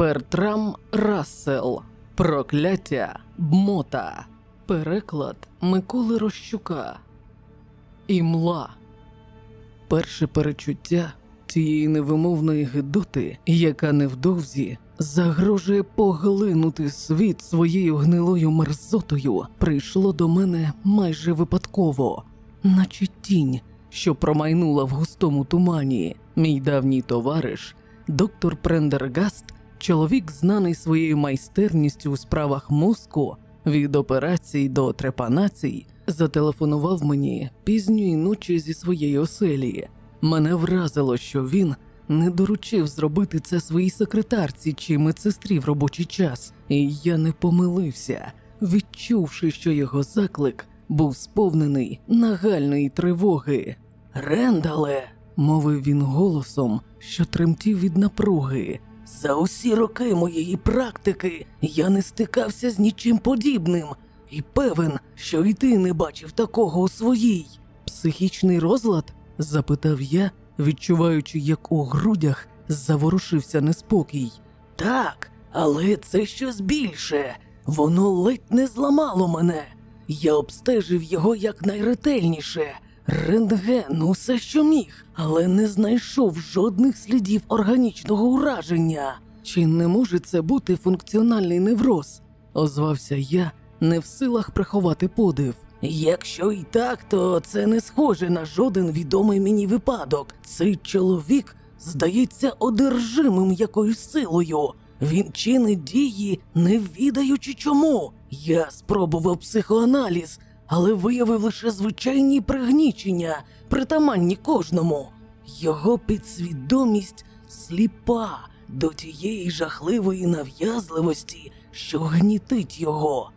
Бертрам Рассел. Прокляття Бмота. Переклад Миколи Рощука. Імла. Перше перечуття тієї невимовної гидоти, яка невдовзі загрожує поглинути світ своєю гнилою мерзотою, прийшло до мене майже випадково, наче тінь, що промайнула в густому тумані. Мій давній товариш, доктор Прендергаст, чоловік, знаний своєю майстерністю у справах мозку, від операцій до трепанацій, зателефонував мені пізньої ночі зі своєї оселі. Мене вразило, що він не доручив зробити це своїй секретарці чи медсестрі в робочий час, і я не помилився, відчувши, що його заклик був сповнений нагальної тривоги. Рендале, мовив він голосом, що тремтів від напруги. За усі роки моєї практики я не стикався з нічим подібним і певен, що і ти не бачив такого у своїй. Психічний розлад? запитав я, відчуваючи, як у грудях заворушився неспокій. Так, але це щось більше. Воно ледь не зламало мене. Я обстежив його якнайретельніше. Рентген, усе, що міг, але не знайшов жодних слідів органічного ураження. Чи не може це бути функціональний невроз? озвався я, не в силах приховати подив. Якщо і так, то це не схоже на жоден відомий мені випадок. Цей чоловік здається одержимим якоюсь силою. Він чинить дії, не відаючи чому. Я спробував психоаналіз, але виявив лише звичайні пригнічення, притаманні кожному. Його підсвідомість сліпа до тієї жахливої нав'язливості, що гнітить його.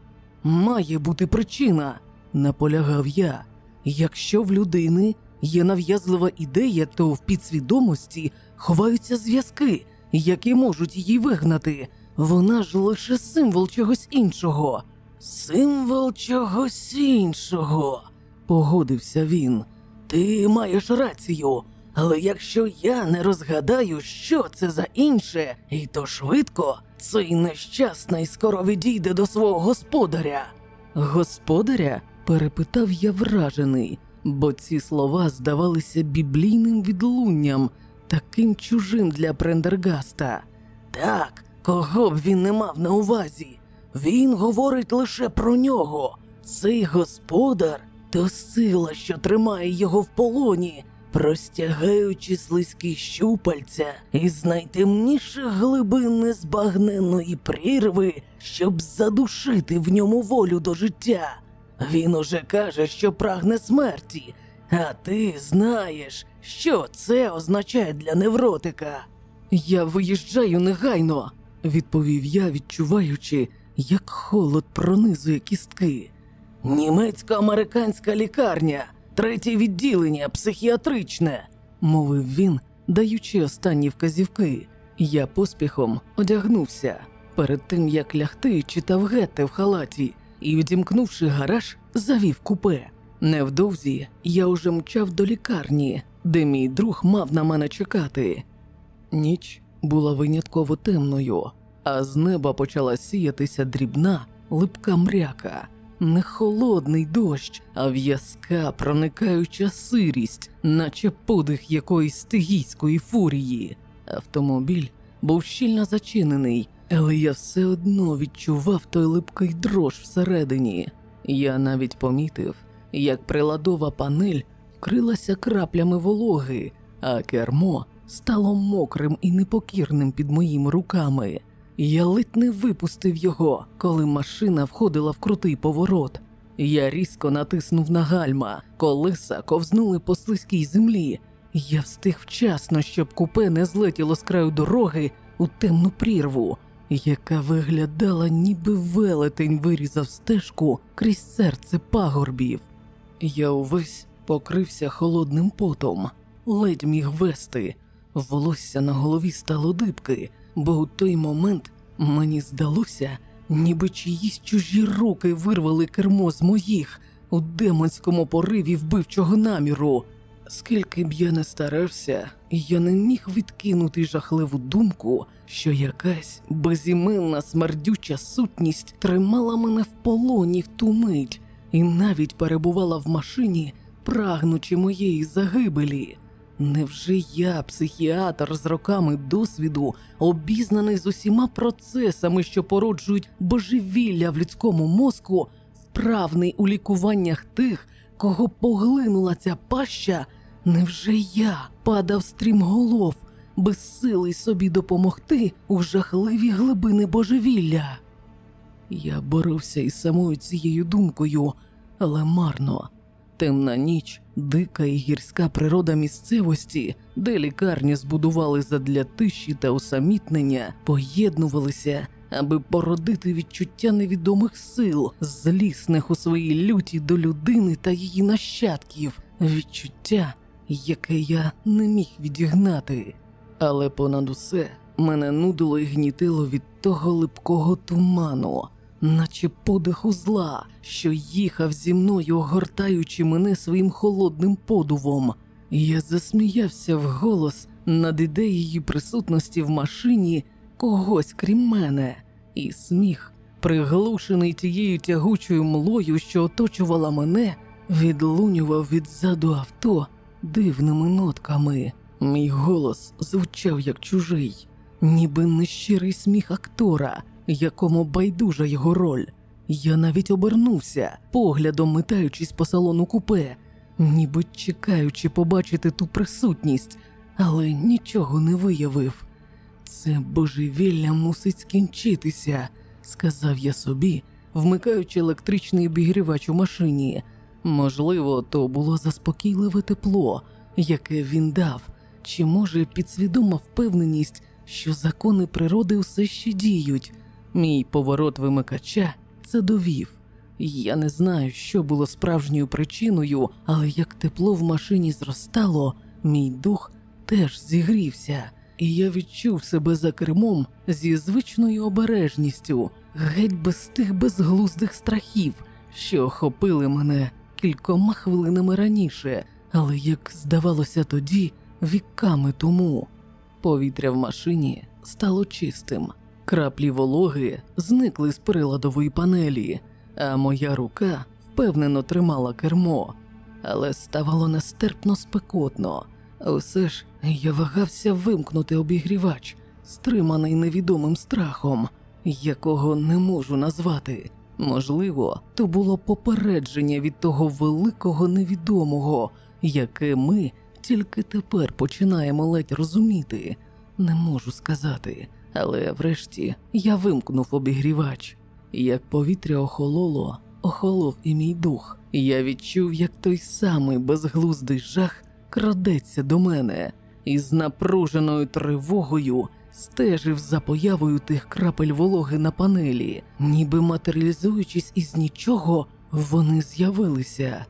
Має бути причина, наполягав я. Якщо в людини є нав'язлива ідея, то в підсвідомості ховаються зв'язки, які можуть її вигнати. Вона ж лише символ чогось іншого. Символ чогось іншого, погодився він. Ти маєш рацію, але якщо я не розгадаю, що це за інше, і то швидко, цей нещасний скоро відійде до свого господаря. Господаря? перепитав я вражений, бо ці слова здавалися біблійним відлунням, таким чужим для Прендергаста. Так, кого б він не мав на увазі. Він говорить лише про нього. Цей господар то сила, що тримає його в полоні, простягаючи слизькі щупальця із найтемніших глибин незбагненної прірви, щоб задушити в ньому волю до життя. Він уже каже, що прагне смерті, а ти знаєш, що це означає для невротика. Я виїжджаю негайно, відповів я, відчуваючи, як холод пронизує кістки. Німецько-американська лікарня, третє відділення, психіатричне, мовив він, даючи останні вказівки. Я поспіхом одягнувся. Перед тим як лягти, читав гетте в халаті і, відімкнувши гараж, завів купе. Невдовзі я уже мчав до лікарні, де мій друг мав на мене чекати. Ніч була винятково темною, а з неба почала сіятися дрібна, липка мряка, не холодний дощ, а в'язка проникаюча сирість, наче подих якоїсь стигійської фурії. Автомобіль був щільно зачинений, але я все одно відчував той липкий дрож всередині. Я навіть помітив, як приладова панель вкрилася краплями вологи, а кермо стало мокрим і непокірним під моїми руками. Я ледь не випустив його, коли машина входила в крутий поворот. Я різко натиснув на гальма, колеса ковзнули по слизькій землі. Я встиг вчасно, щоб купе не злетіло з краю дороги у темну прірву, яка виглядала, ніби велетень вирізав стежку крізь серце пагорбів. Я увесь покрився холодним потом, ледь міг вести. Волосся на голові стало дибки, бо у той момент мені здалося, ніби чиїсь чужі руки вирвали кермо з моїх у демонському пориві вбивчого наміру. Скільки б я не старався, я не міг відкинути жахливу думку, що якась безіменна смердюча сутність тримала мене в полоні в ту мить і навіть перебувала в машині, прагнучи моєї загибелі. Невже я, психіатр з роками досвіду, обізнаний з усіма процесами, що породжують божевілля в людському мозку, вправний у лікуваннях тих, кого поглинула ця паща? Невже я падав стрімголов, безсилий собі допомогти у жахливі глибини божевілля? Я боровся із самою цією думкою, але марно. Темна ніч, дика і гірська природа місцевості, де лікарні збудували задля тиші та усамітнення, поєднувалися, аби породити відчуття невідомих сил, злісних у своїй люті до людини та її нащадків, відчуття, яке я не міг відігнати. Але понад усе мене нудило і гнітило від того липкого туману, наче подиху зла, що їхав зі мною, огортаючи мене своїм холодним подувом. Я засміявся вголос над ідеєю присутності в машині когось крім мене, і сміх, приглушений тією тягучою млою, що оточувала мене, відлунював відзаду авто дивними нотками. Мій голос звучав як чужий, ніби нещирий сміх актора, якому байдужа його роль. Я навіть обернувся, поглядом метаючись по салону купе, ніби чекаючи побачити ту присутність, але нічого не виявив. Це божевілля мусить скінчитися, сказав я собі, вмикаючи електричний обігрівач у машині. Можливо, то було заспокійливе тепло, яке він дав, чи може підсвідома впевненість, що закони природи все ще діють. Мій поворот вимикача це довів. Я не знаю, що було справжньою причиною, але як тепло в машині зростало, мій дух теж зігрівся, і я відчув себе за кермом зі звичною обережністю, геть без тих безглуздих страхів, що охопили мене кількома хвилинами раніше, але як здавалося тоді, віками тому. Повітря в машині стало чистим. Краплі вологи зникли з приладової панелі, а моя рука впевнено тримала кермо, але ставало нестерпно спекотно. Усе ж я вагався вимкнути обігрівач, стриманий невідомим страхом, якого не можу назвати. Можливо, то було попередження від того великого невідомого, яке ми тільки тепер починаємо ледь розуміти. Не можу сказати, але врешті я вимкнув обігрівач. Як повітря охололо, охолов і мій дух. Я відчув, як той самий безглуздий жах крадеться до мене, і з напруженою тривогою стежив за появою тих крапель вологи на панелі, ніби матеріалізуючись із нічого, вони з'явилися.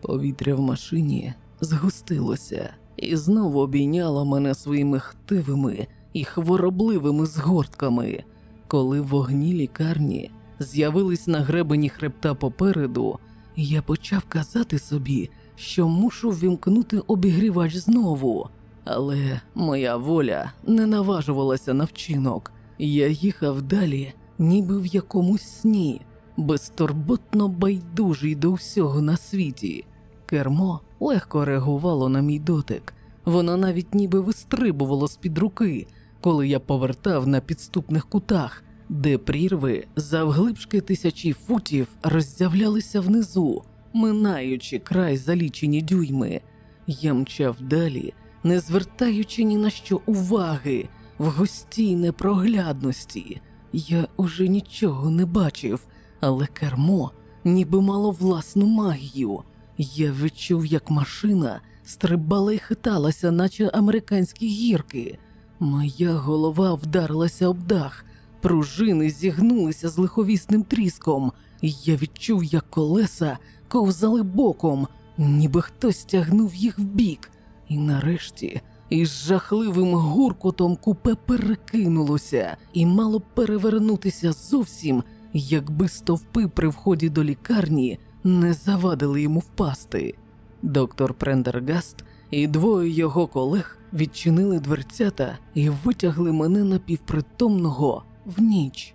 Повітря в машині згустилося і знову обійняло мене своїми хтивими і хворобливими згортками. Коли вогні лікарні з'явились на гребені хребта попереду, я почав казати собі, що мушу вімкнути обігрівач знову, але моя воля не наважувалася на вчинок. Я їхав далі, ніби в якомусь сні, безтурботно байдужий до всього на світі. Кермо легко реагувало на мій дотик, воно навіть ніби вистрибувало з під руки, коли я повертав на підступних кутах, де прірви завглибшки тисячі футів роззявлялися внизу, минаючи край залічені дюйми. Я мчав далі, не звертаючи ні на що уваги, в густій непроглядності. Я уже нічого не бачив, але кермо ніби мало власну магію. Я відчув, як машина стрибала і хиталася, наче американські гірки. Моя голова вдарилася об дах, пружини зігнулися з лиховісним тріском. Я відчув, як колеса ковзали боком, ніби хтось тягнув їх вбік. І нарешті із жахливим гуркотом купе перекинулося і мало перевернутися зовсім, якби стовпи при вході до лікарні не завадили йому впасти. Доктор Прендергаст і двоє його колег відчинили дверцята і витягли мене напівпритомного в ніч.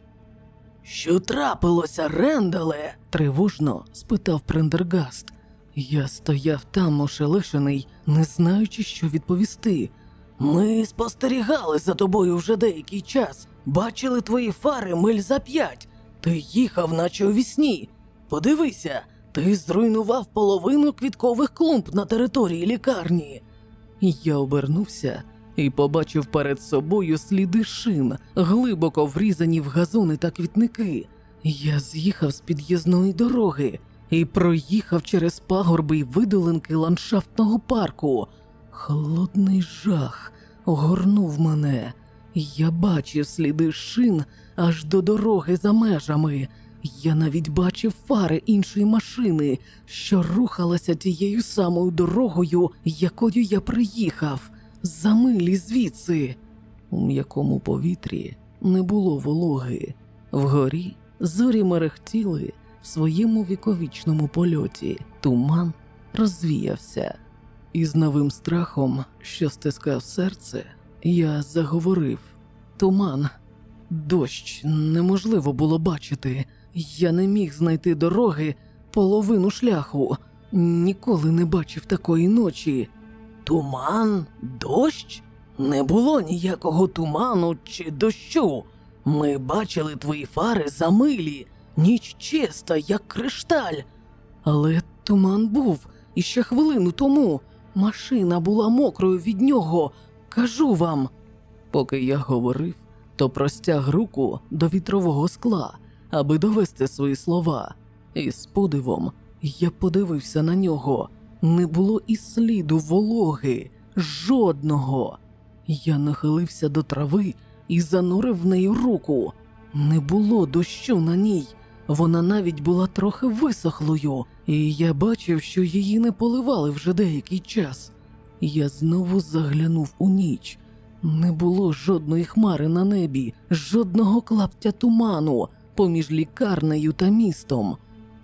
Що трапилося, Рендале? тривожно спитав Прендергаст. Я стояв там, ошелешений, не знаючи, що відповісти. Ми спостерігали за тобою вже деякий час, бачили твої фари миль за п'ять. Ти їхав, наче у вісні. Подивися, ти зруйнував половину квіткових клумб на території лікарні. Я обернувся і побачив перед собою сліди шин, глибоко врізані в газони та квітники. Я з'їхав з під'їзної дороги і проїхав через пагорби й видолинки ландшафтного парку. Холодний жах огорнув мене. Я бачив сліди шин аж до дороги за межами. Я навіть бачив фари іншої машини, що рухалася тією самою дорогою, якою я приїхав, за милі звідси. У м'якому повітрі не було вологи. Вгорі зорі мерехтіли в своєму віковічному польоті. Туман розвіявся. І з новим страхом, що стискав серце, я заговорив: Туман, дощ неможливо було бачити. Я не міг знайти дороги половину шляху. Ніколи не бачив такої ночі. Туман, дощ? Не було ніякого туману чи дощу. Ми бачили твої фари за милі, ніч чиста, як кришталь. Але туман був і ще хвилину тому. Машина була мокрою від нього, кажу вам. Поки я говорив, то простяг руку до вітрового скла, аби довести свої слова, і з подивом я подивився на нього. Не було і сліду вологи, жодного. Я нахилився до трави і занурив в неї руку. Не було дощу на ній. Вона навіть була трохи висохлою, і я бачив, що її не поливали вже деякий час. Я знову заглянув у ніч. Не було жодної хмари на небі, жодного клаптя туману поміж лікарнею та містом.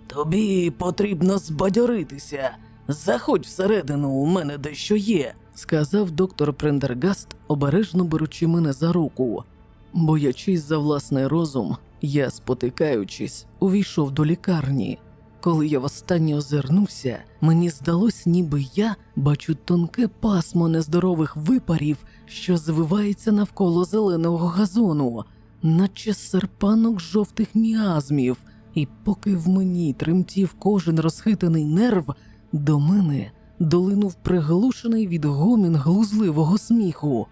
Тобі потрібно збадьоритися. Заходь всередину, у мене дещо є, сказав доктор Прендергаст, обережно беручи мене за руку. Боячись за власний розум, я, спотикаючись, увійшов до лікарні. Коли я востаннє озирнувся, мені здалось, ніби я бачу тонке пасмо нездорових випарів, що звивається навколо зеленого газону, наче серпанок жовтих міазмів, і поки в мені тремтів кожен розхитаний нерв, до мене долинув приглушений відгомін глузливого сміху.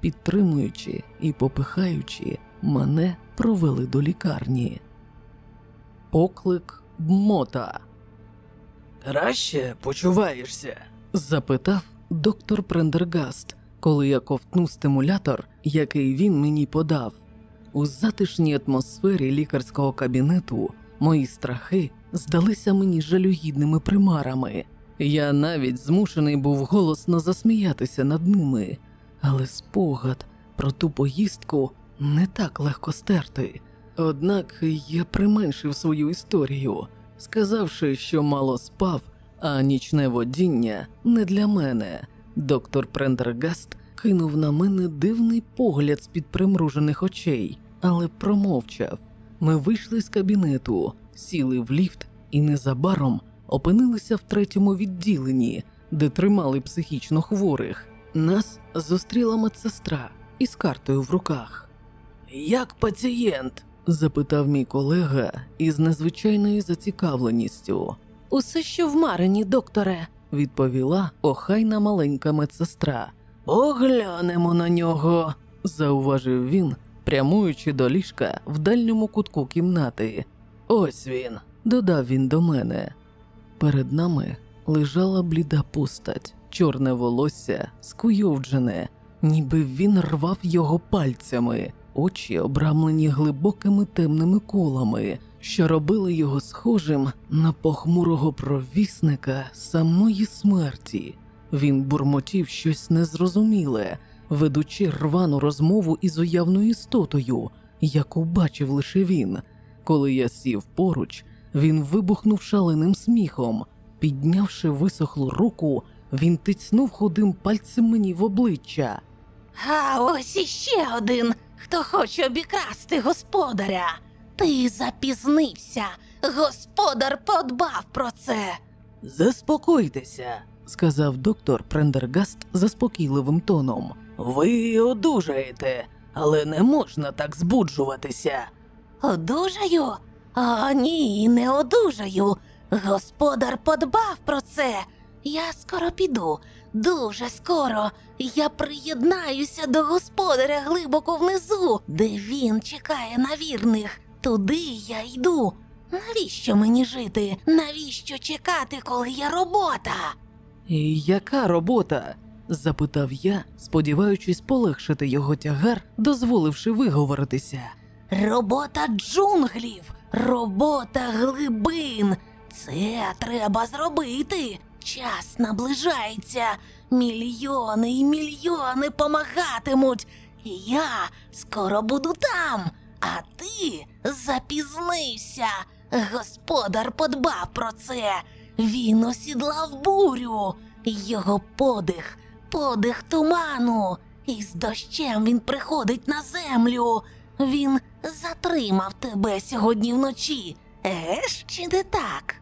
Підтримуючи і попихаючи, мене провели до лікарні. Поклик Мота. Краще почуваєшся? запитав доктор Прендергаст, коли я ковтнув стимулятор, який він мені подав. У затишній атмосфері лікарського кабінету мої страхи здалися мені жалюгідними примарами. Я навіть змушений був голосно засміятися над ними, але спогад про ту поїздку не так легко стерти. Однак я применшив свою історію, сказавши, що мало спав, а нічне водіння не для мене. Доктор Прендергаст кинув на мене дивний погляд з під примружених очей, але промовчав. Ми вийшли з кабінету, сіли в ліфт і незабаром опинилися в третьому відділенні, де тримали психічно хворих. Нас зустріла медсестра із картою в руках. Як пацієнт? запитав мій колега із незвичайною зацікавленістю. Усе що в Марині, докторе, відповіла охайна маленька медсестра. Поглянемо на нього, зауважив він, прямуючи до ліжка в дальньому кутку кімнати. Ось він, додав він до мене. Перед нами лежала бліда постать, чорне волосся, скуйовджене, ніби він рвав його пальцями, очі обрамлені глибокими темними колами, що робили його схожим на похмурого провісника самої смерті. Він бурмотів щось незрозуміле, ведучи рвану розмову із уявною істотою, яку бачив лише він. Коли я сів поруч, він вибухнув шаленим сміхом, Піднявши висохлу руку, він тицнув худим пальцем мені в обличчя. А ось іще один, хто хоче обікрасти господаря. Ти запізнився. Господар подбав про це. Заспокойтеся, сказав доктор Прендергаст заспокійливим тоном. Ви одужаєте, але не можна так збуджуватися. Одужаю? О, ні, не одужаю. Господар подбав про це. Я скоро піду, дуже скоро. Я приєднаюся до господаря глибоко внизу, де він чекає на вірних. Туди я йду. Навіщо мені жити? Навіщо чекати, коли є робота? Яка робота? запитав я, сподіваючись полегшити його тягар, дозволивши виговоритися. Робота джунглів, робота глибин. Це треба зробити. Час наближається. Мільйони і мільйони помагатимуть. Я скоро буду там. А ти запізнився. Господар подбав про це. Він осідлав бурю. Його подих, подих туману. І з дощем він приходить на землю. Він затримав тебе сьогодні вночі. Еш, чи не так?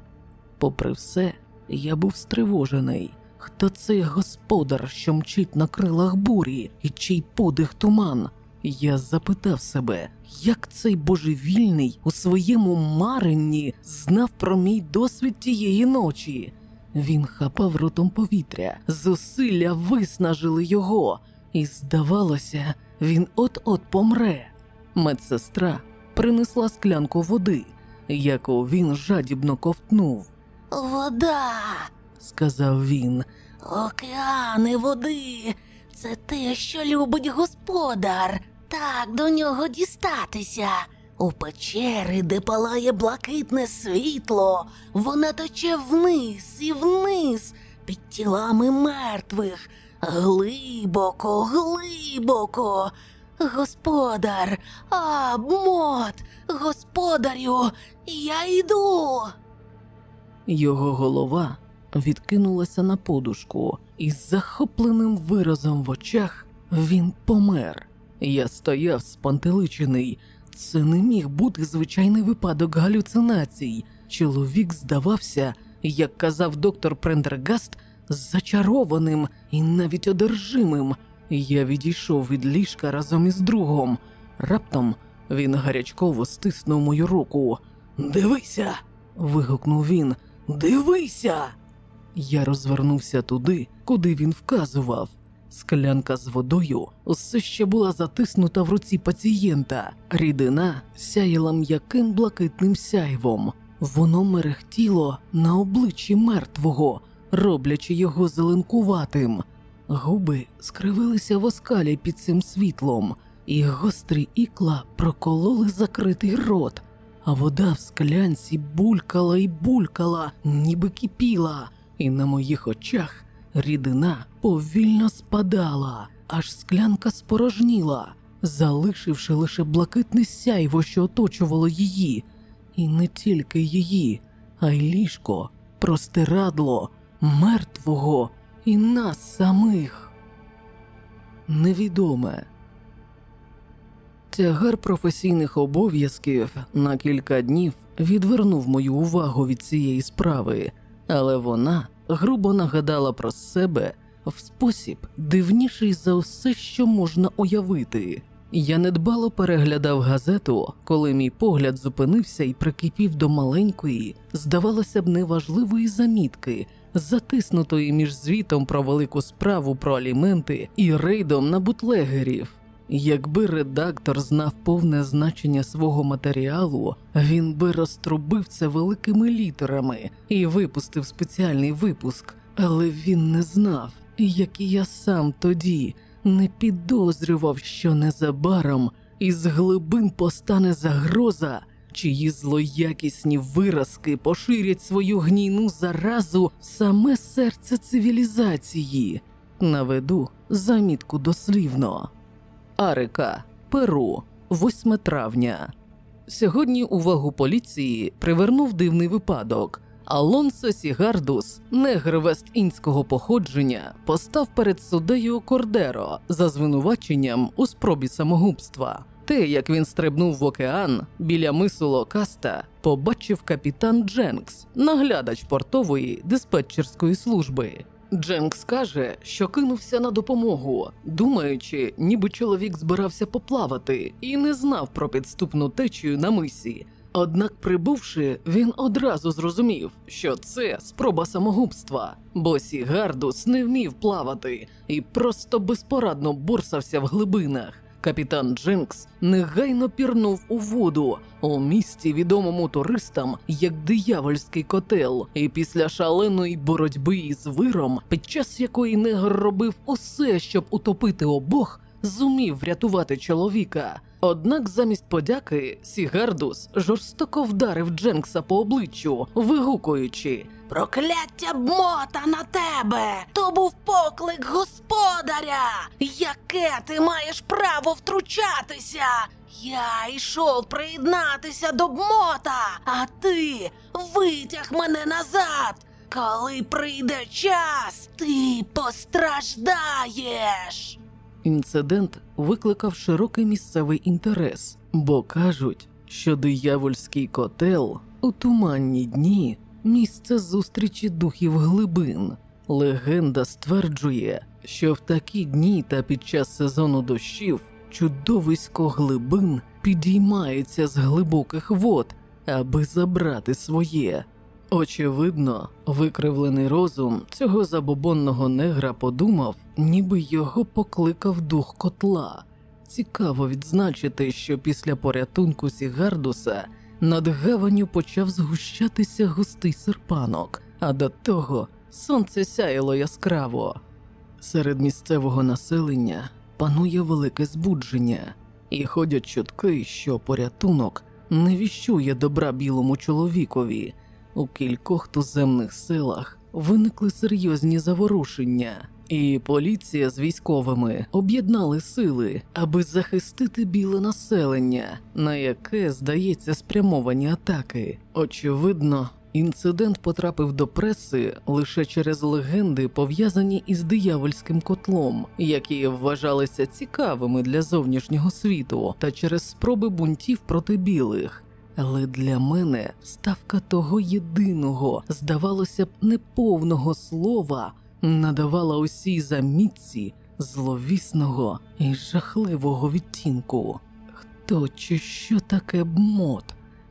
Попри все, я був стривожений. Хто цей господар, що мчить на крилах бурі, і чий подих туман? Я запитав себе, як цей божевільний у своєму маренні знав про мій досвід тієї ночі. Він хапав ротом повітря, зусилля виснажили його, і, здавалося, він от-от помре. Медсестра принесла склянку води, яку він жадібно ковтнув. Вода, Сказав він, океани води. Це те, що любить господар. Так до нього дістатися. У печери, де палає блакитне світло, вона тече вниз і вниз під тілами мертвих. Глибоко, глибоко. Господар, а, мот, господарю, я йду. його голова відкинулася на подушку, і з захопленим виразом в очах він помер. Я стояв спантеличений. Це не міг бути звичайний випадок галюцинацій. Чоловік здавався, як казав доктор Прендергаст, зачарованим і навіть одержимим. Я відійшов від ліжка разом із другом. Раптом він гарячково стиснув мою руку. Дивися. вигукнув він. Дивися. Я розвернувся туди, куди він вказував. Склянка з водою усе ще була затиснута в руці пацієнта. Рідина сяяла м'яким блакитним сяйвом. Воно мерехтіло на обличчі мертвого, роблячи його зеленкуватим. Губи скривилися в оскалі під цим світлом, і гострі ікла прокололи закритий рот, а вода в склянці булькала і булькала, ніби кипіла, і на моїх очах рідина повільно спадала, аж склянка спорожніла, залишивши лише блакитне сяйво, що оточувало її, і не тільки її, а й ліжко, простирадло, мертвого і нас самих. Невідоме. Тягар професійних обов'язків на кілька днів відвернув мою увагу від цієї справи, але вона грубо нагадала про себе в спосіб дивніший за все, що можна уявити. Я недбало переглядав газету, коли мій погляд зупинився і прикипів до маленької, здавалося б, неважливої замітки, затиснутої між звітом про велику справу про аліменти і рейдом на бутлегерів. Якби редактор знав повне значення свого матеріалу, він би розтрубив це великими літерами і випустив спеціальний випуск, але він не знав, як і я сам тоді не підозрював, що незабаром із глибин постане загроза, чиї злоякісні виразки поширять свою гнійну заразу саме серце цивілізації. Наведу замітку дослівно. Арика, Перу, 8 травня. Сьогодні увагу поліції привернув дивний випадок. Алонсо Сігардус, негр вест-індського походження, постав перед суддею Кордеро за звинуваченням у спробі самогубства. Те, як він стрибнув в океан біля мису Локаста, побачив капітан Дженкс, наглядач портової диспетчерської служби. Дженкс каже, що кинувся на допомогу, думаючи, ніби чоловік збирався поплавати і не знав про підступну течію на мисі. Однак, прибувши, він одразу зрозумів, що це спроба самогубства, бо Сігардус не вмів плавати і просто безпорадно борсався в глибинах. Капітан Дженкс негайно пірнув у воду у місті, відомому туристам як диявольський котел, і після шаленої боротьби із виром, під час якої негр робив усе, щоб утопити обох, зумів врятувати чоловіка. Однак замість подяки Сігардус жорстоко вдарив Дженкса по обличчю, вигукуючи Прокляття бмота на тебе! То був поклик господаря! Яке ти маєш право втручатися? Я йшов приєднатися до бмота, а ти витяг мене назад. Коли прийде час, ти постраждаєш. Інцидент викликав широкий місцевий інтерес, бо кажуть, що диявольський котел у туманні дні місце зустрічі духів глибин. Легенда стверджує, що в такі дні та під час сезону дощів чудовисько глибин підіймається з глибоких вод, аби забрати своє. Очевидно, викривлений розум цього забобонного негра подумав, ніби його покликав дух котла. Цікаво відзначити, що після порятунку Сігардуса над гаванню почав згущатися густий серпанок, а до того сонце сяяло яскраво. Серед місцевого населення панує велике збудження, і ходять чутки, що порятунок не віщує добра білому чоловікові. У кількох туземних селах виникли серйозні заворушення, і поліція з військовими об'єднали сили, аби захистити біле населення, на яке здається спрямовані атаки. Очевидно, інцидент потрапив до преси лише через легенди, пов'язані із диявольським котлом, які вважалися цікавими для зовнішнього світу, та через спроби бунтів проти білих. Але для мене ставка того єдиного, здавалося б, неповного слова надавала усій замітці зловісного і жахливого відтінку. Хто чи що таке бмот?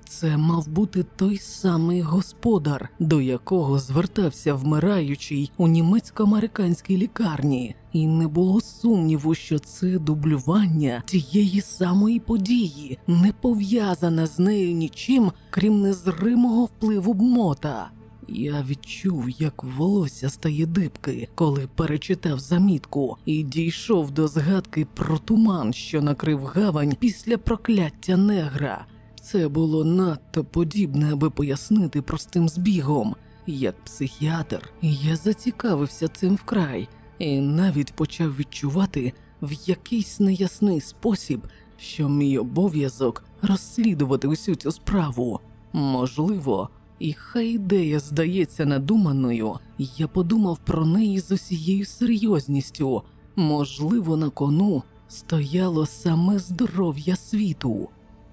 Це мав бути той самий господар, до якого звертався вмираючий у німецько-американській лікарні, і не було сумніву, що це дублювання тієї самої події, не пов'язане з нею нічим, крім незримого впливу бмота. Я відчув, як волосся стає дибки, коли перечитав замітку, і дійшов до згадки про туман, що накрив гавань після прокляття негра. Це було надто подібне, аби пояснити простим збігом. Як психіатр, я зацікавився цим вкрай і навіть почав відчувати в якийсь неясний спосіб, що мій обов'язок розслідувати усю цю справу. Можливо, і хай ідея здається надуманою, я подумав про неї з усією серйозністю. Можливо, на кону стояло саме здоров'я світу.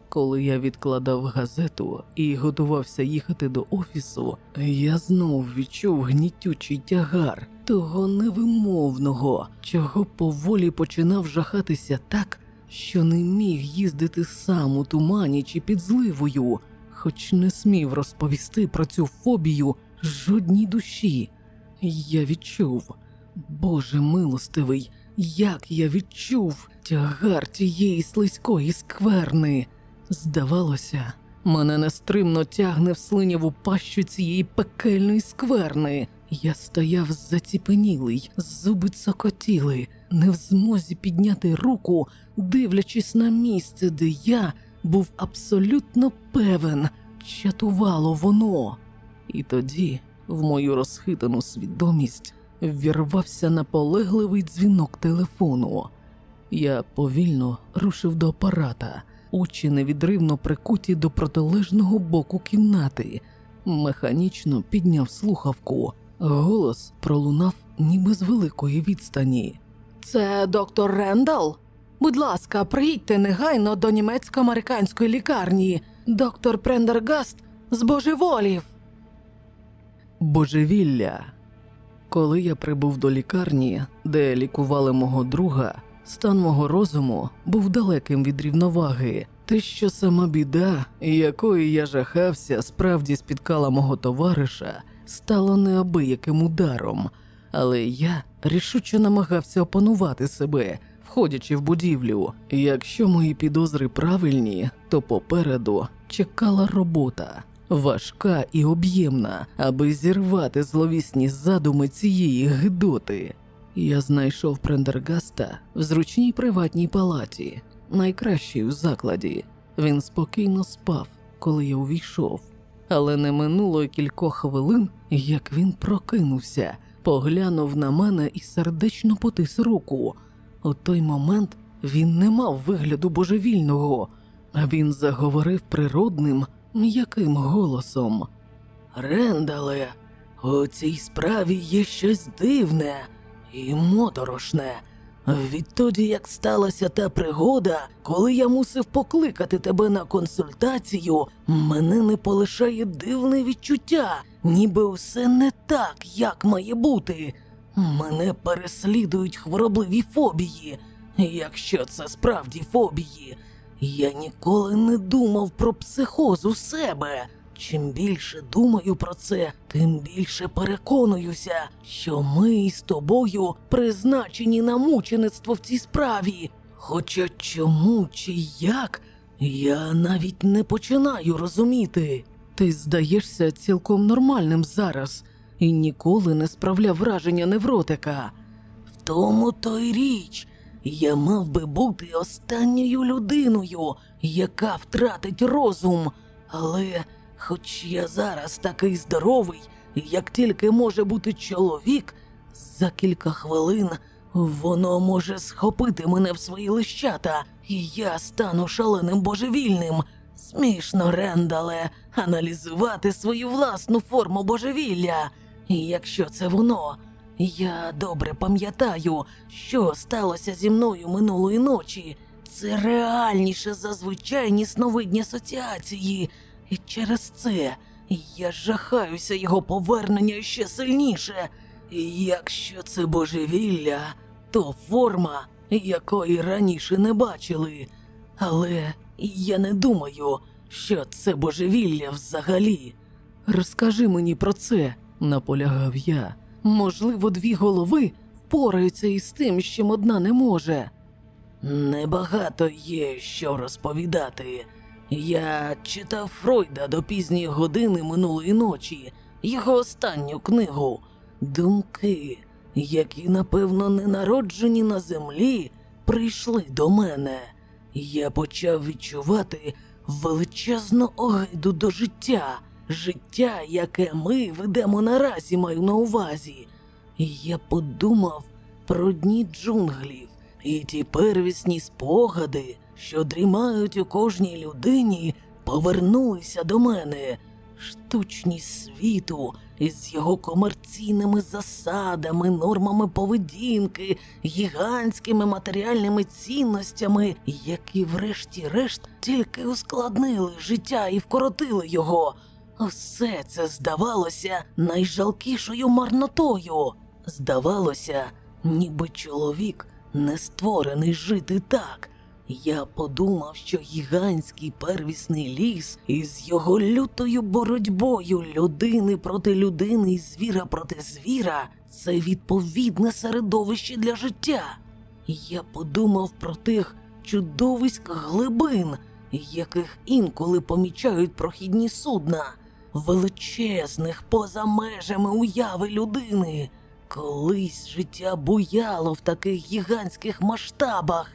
Коли я відкладав газету і готувався їхати до офісу, я знов відчув гнітючий тягар того невимовного, чого поволі починав жахатися так, що не міг їздити сам у тумані чи під зливою, хоч не смів розповісти про цю фобію жодній душі. Я відчув, Боже милостивий, як я відчув тягар тієї слизької скверни. Здавалося, мене нестримно тягне в слиняву пащу цієї пекельної скверни. Я стояв заціпенілий, зуби цокотіли, не в змозі підняти руку, дивлячись на місце, де я був абсолютно певен, чатувало воно. І тоді, в мою розхитану свідомість, ввірвався наполегливий дзвінок телефону. Я повільно рушив до апарата очі невідривно прикуті до протилежного боку кімнати. Механічно підняв слухавку. Голос пролунав ніби з великої відстані. Це доктор Рендал? Будь ласка, приїдьте негайно до німецько-американської лікарні. Доктор Прендергаст з божеволів. Божевілля. Коли я прибув до лікарні, де лікували мого друга, стан мого розуму був далеким від рівноваги. Те, що сама біда, якої я жахався, справді спіткала мого товариша, стало неабияким ударом. Але я рішуче намагався опанувати себе, входячи в будівлю. Якщо мої підозри правильні, то попереду чекала робота. Важка і об'ємна, аби зірвати зловісні задуми цієї гидоти. Я знайшов Прендергаста в зручній приватній палаті, найкращій у закладі. Він спокійно спав, коли я увійшов. Але не минуло кількох хвилин, як він прокинувся, поглянув на мене і сердечно потис руку. У той момент він не мав вигляду божевільного, а він заговорив природним, м'яким голосом. Рендале, у цій справі є щось дивне і моторошне. Відтоді, як сталася та пригода, коли я мусив покликати тебе на консультацію, мене не полишає дивне відчуття, ніби усе не так, як має бути. Мене переслідують хворобливі фобії. Якщо це справді фобії, я ніколи не думав про психоз у себе. Чим більше думаю про це, тим більше переконуюся, що ми із тобою призначені на мучеництво в цій справі. Хоча чому чи як, я навіть не починаю розуміти. Ти здаєшся цілком нормальним зараз і ніколи не справляв враження невротика. В тому то й річ. Я мав би бути останньою людиною, яка втратить розум, але. Хоч я зараз такий здоровий, як тільки може бути чоловік, за кілька хвилин воно може схопити мене в свої лищата, і я стану шаленим божевільним. Смішно, Рендале, аналізувати свою власну форму божевілля. І якщо це воно, я добре пам'ятаю, що сталося зі мною минулої ночі. Це реальніше за звичайні сновидні асоціації. І через це я жахаюся його повернення ще сильніше. І якщо це божевілля, то форма, якої раніше не бачили. Але я не думаю, що це божевілля взагалі. Розкажи мені про це, наполягав я. Можливо, дві голови впораються із тим, чим одна не може. Небагато є що розповідати. Я читав Фройда до пізньої години минулої ночі, його останню книгу Думки, які, напевно, не народжені на землі, прийшли до мене. Я почав відчувати величезну огиду до життя, життя, яке ми ведемо наразі, маю на увазі. Я подумав про дні джунглів і ті первісні спогади що дрімають у кожній людині, повернулися до мене. Штучність світу із його комерційними засадами, нормами поведінки, гігантськими матеріальними цінностями, які, врешті-решт, тільки ускладнили життя і вкоротили його. Усе це здавалося найжалкішою марнотою. Здавалося, ніби чоловік не створений жити так. Я подумав, що гігантський первісний ліс із його лютою боротьбою людини проти людини і звіра проти звіра це відповідне середовище для життя. Я подумав про тих чудовиськ глибин, яких інколи помічають прохідні судна, величезних поза межами уяви людини. Колись життя буяло в таких гігантських масштабах.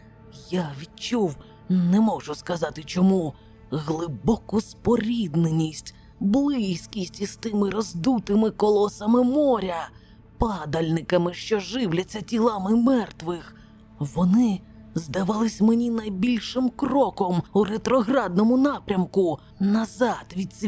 Я відчув, не можу сказати чому, глибоку спорідненість, близькість із тими роздутими колосами моря, падальниками, що живляться тілами мертвих. Вони здавались мені найбільшим кроком у ретроградному напрямку назад від.